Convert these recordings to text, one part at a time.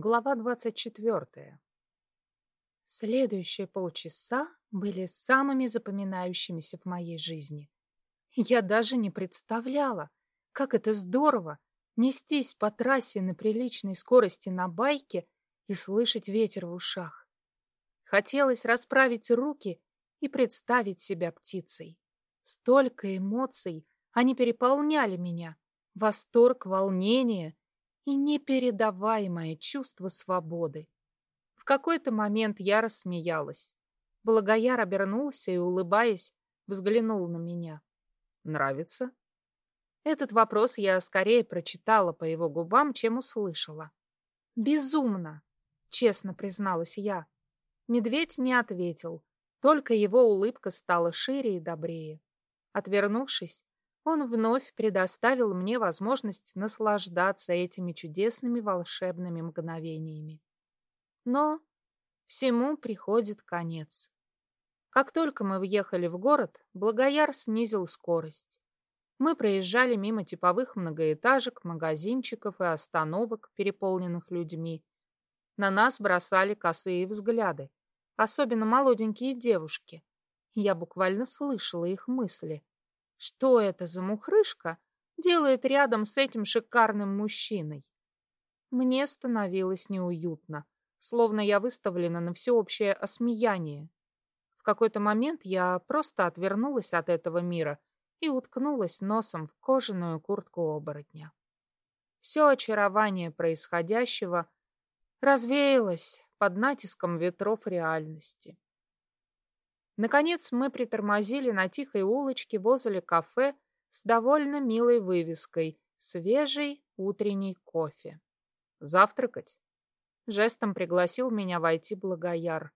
Глава двадцать четвертая. Следующие полчаса были самыми запоминающимися в моей жизни. Я даже не представляла, как это здорово нестись по трассе на приличной скорости на байке и слышать ветер в ушах. Хотелось расправить руки и представить себя птицей. Столько эмоций, они переполняли меня. Восторг, волнение и непередаваемое чувство свободы. В какой-то момент я рассмеялась. Благояр обернулся и, улыбаясь, взглянул на меня. «Нравится?» Этот вопрос я скорее прочитала по его губам, чем услышала. «Безумно!» — честно призналась я. Медведь не ответил, только его улыбка стала шире и добрее. Отвернувшись, он вновь предоставил мне возможность наслаждаться этими чудесными волшебными мгновениями. Но всему приходит конец. Как только мы въехали в город, Благояр снизил скорость. Мы проезжали мимо типовых многоэтажек, магазинчиков и остановок, переполненных людьми. На нас бросали косые взгляды, особенно молоденькие девушки. Я буквально слышала их мысли. Что это за мухрышка делает рядом с этим шикарным мужчиной? Мне становилось неуютно, словно я выставлена на всеобщее осмеяние. В какой-то момент я просто отвернулась от этого мира и уткнулась носом в кожаную куртку оборотня. Все очарование происходящего развеялось под натиском ветров реальности. Наконец мы притормозили на тихой улочке возле кафе с довольно милой вывеской «Свежий утренний кофе». «Завтракать?» Жестом пригласил меня войти Благояр.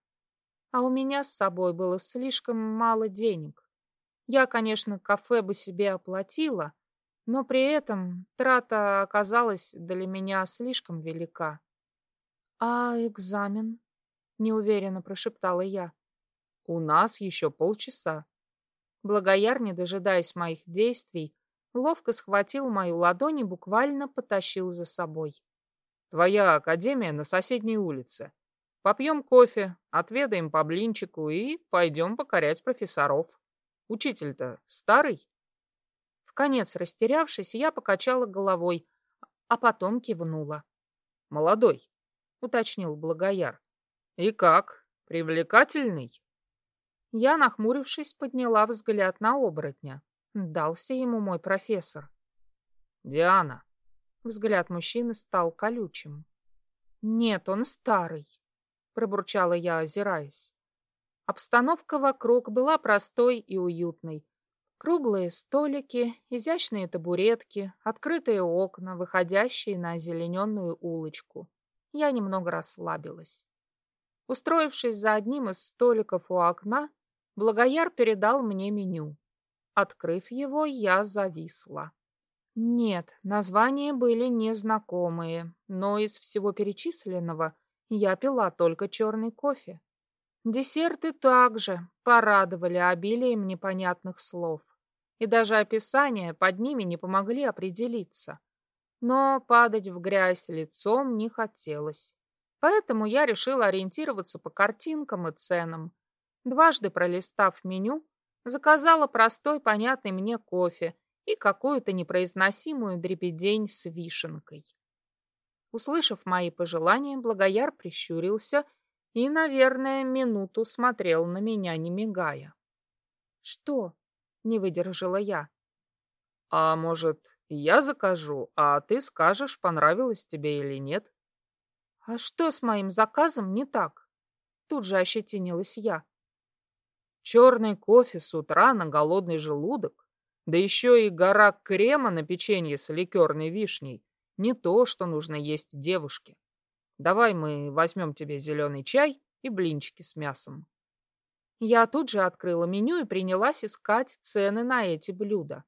А у меня с собой было слишком мало денег. Я, конечно, кафе бы себе оплатила, но при этом трата оказалась для меня слишком велика. «А экзамен?» — неуверенно прошептала я. У нас еще полчаса. Благояр, не дожидаясь моих действий, ловко схватил мою ладонь и буквально потащил за собой. Твоя академия на соседней улице. Попьем кофе, отведаем по блинчику и пойдем покорять профессоров. Учитель-то старый? В конец растерявшись, я покачала головой, а потом кивнула. Молодой, уточнил Благояр. И как? Привлекательный? Я, нахмурившись, подняла взгляд на оборотня. Дался ему мой профессор. «Диана!» Взгляд мужчины стал колючим. «Нет, он старый», — пробурчала я, озираясь. Обстановка вокруг была простой и уютной. Круглые столики, изящные табуретки, открытые окна, выходящие на озелененную улочку. Я немного расслабилась. Устроившись за одним из столиков у окна, Благояр передал мне меню. Открыв его, я зависла. Нет, названия были незнакомые, но из всего перечисленного я пила только черный кофе. Десерты также порадовали обилием непонятных слов, и даже описания под ними не помогли определиться. Но падать в грязь лицом не хотелось, поэтому я решила ориентироваться по картинкам и ценам, Дважды пролистав меню, заказала простой, понятный мне кофе и какую-то непроизносимую дребедень с вишенкой. Услышав мои пожелания, Благояр прищурился и, наверное, минуту смотрел на меня, не мигая. «Что?» — не выдержала я. «А может, я закажу, а ты скажешь, понравилось тебе или нет?» «А что с моим заказом не так?» Тут же ощетинилась я. Черный кофе с утра на голодный желудок, да еще и гора крема на печенье с ликерной вишней. Не то, что нужно есть девушке. Давай мы возьмем тебе зеленый чай и блинчики с мясом. Я тут же открыла меню и принялась искать цены на эти блюда.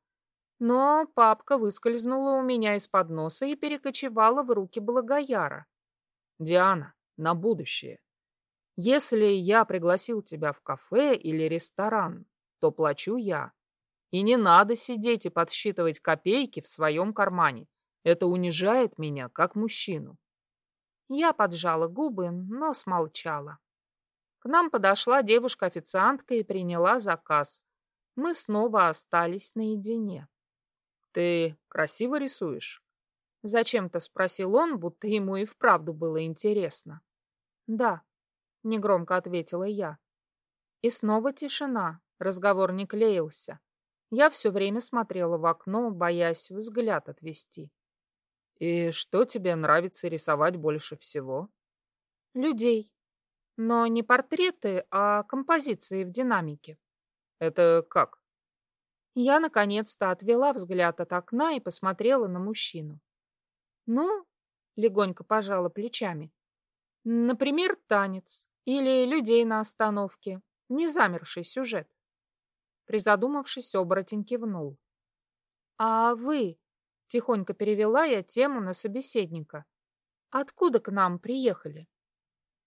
Но папка выскользнула у меня из-под носа и перекочевала в руки Благояра. «Диана, на будущее. Если я пригласил тебя в кафе или ресторан, то плачу я. И не надо сидеть и подсчитывать копейки в своем кармане. Это унижает меня как мужчину. Я поджала губы, но смолчала. К нам подошла девушка-официантка и приняла заказ. Мы снова остались наедине. «Ты красиво рисуешь?» Зачем-то спросил он, будто ему и вправду было интересно. «Да», — негромко ответила я. И снова тишина, разговор не клеился. Я все время смотрела в окно, боясь взгляд отвести. «И что тебе нравится рисовать больше всего?» «Людей. Но не портреты, а композиции в динамике». «Это как?» Я наконец-то отвела взгляд от окна и посмотрела на мужчину. Ну, легонько пожала плечами. Например, танец или людей на остановке. Не замерший сюжет. Призадумавшись, оборотень кивнул. «А вы?» — тихонько перевела я тему на собеседника. «Откуда к нам приехали?»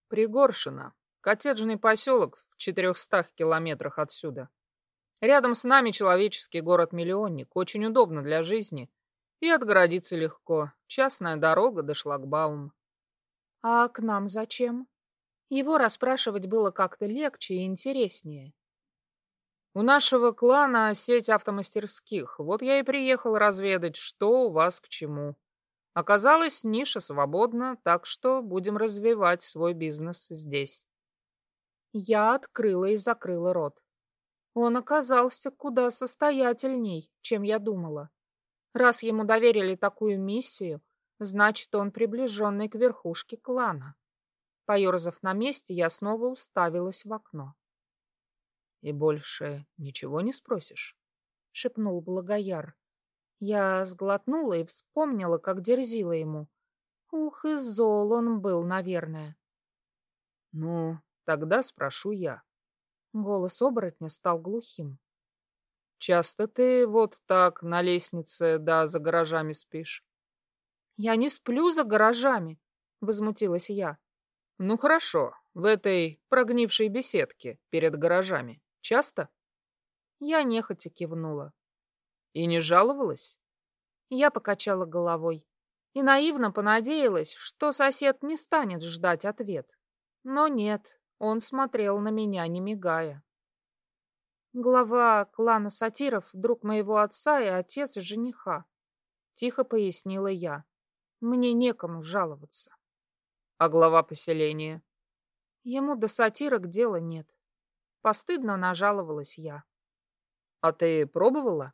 «Пригоршина. Коттеджный поселок в четырехстах километрах отсюда. Рядом с нами человеческий город-миллионник, очень удобно для жизни. И отгородиться легко. Частная дорога до шлагбаума. А к нам зачем? Его расспрашивать было как-то легче и интереснее. У нашего клана сеть автомастерских. Вот я и приехал разведать, что у вас к чему. Оказалось, ниша свободна, так что будем развивать свой бизнес здесь. Я открыла и закрыла рот. Он оказался куда состоятельней, чем я думала. Раз ему доверили такую миссию, значит, он приближенный к верхушке клана. Поерзав на месте, я снова уставилась в окно. — И больше ничего не спросишь? — шепнул Благояр. Я сглотнула и вспомнила, как дерзила ему. Ух, и зол он был, наверное. — Ну, тогда спрошу я. Голос оборотня стал глухим. «Часто ты вот так на лестнице да за гаражами спишь?» «Я не сплю за гаражами», — возмутилась я. «Ну хорошо, в этой прогнившей беседке перед гаражами. Часто?» Я нехотя кивнула. «И не жаловалась?» Я покачала головой и наивно понадеялась, что сосед не станет ждать ответ. Но нет, он смотрел на меня, не мигая. Глава клана сатиров, друг моего отца и отец жениха. Тихо пояснила я. Мне некому жаловаться. А глава поселения? Ему до сатирок дела нет. Постыдно нажаловалась я. А ты пробовала?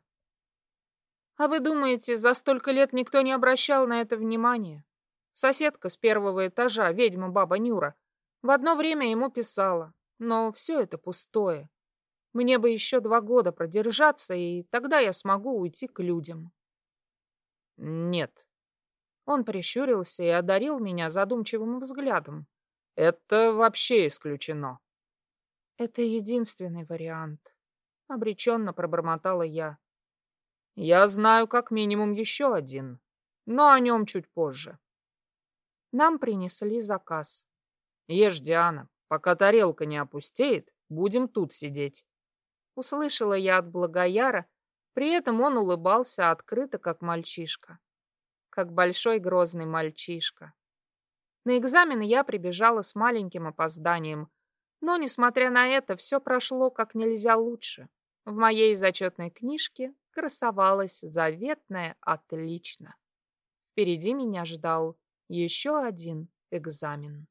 А вы думаете, за столько лет никто не обращал на это внимания? Соседка с первого этажа, ведьма баба Нюра, в одно время ему писала, но все это пустое. Мне бы еще два года продержаться, и тогда я смогу уйти к людям. Нет. Он прищурился и одарил меня задумчивым взглядом. Это вообще исключено. Это единственный вариант. Обреченно пробормотала я. Я знаю как минимум еще один, но о нем чуть позже. Нам принесли заказ. Ешь, Диана, пока тарелка не опустеет, будем тут сидеть. Услышала я от Благояра, при этом он улыбался открыто, как мальчишка. Как большой грозный мальчишка. На экзамены я прибежала с маленьким опозданием, но, несмотря на это, все прошло как нельзя лучше. В моей зачетной книжке красовалось заветное «отлично». Впереди меня ждал еще один экзамен.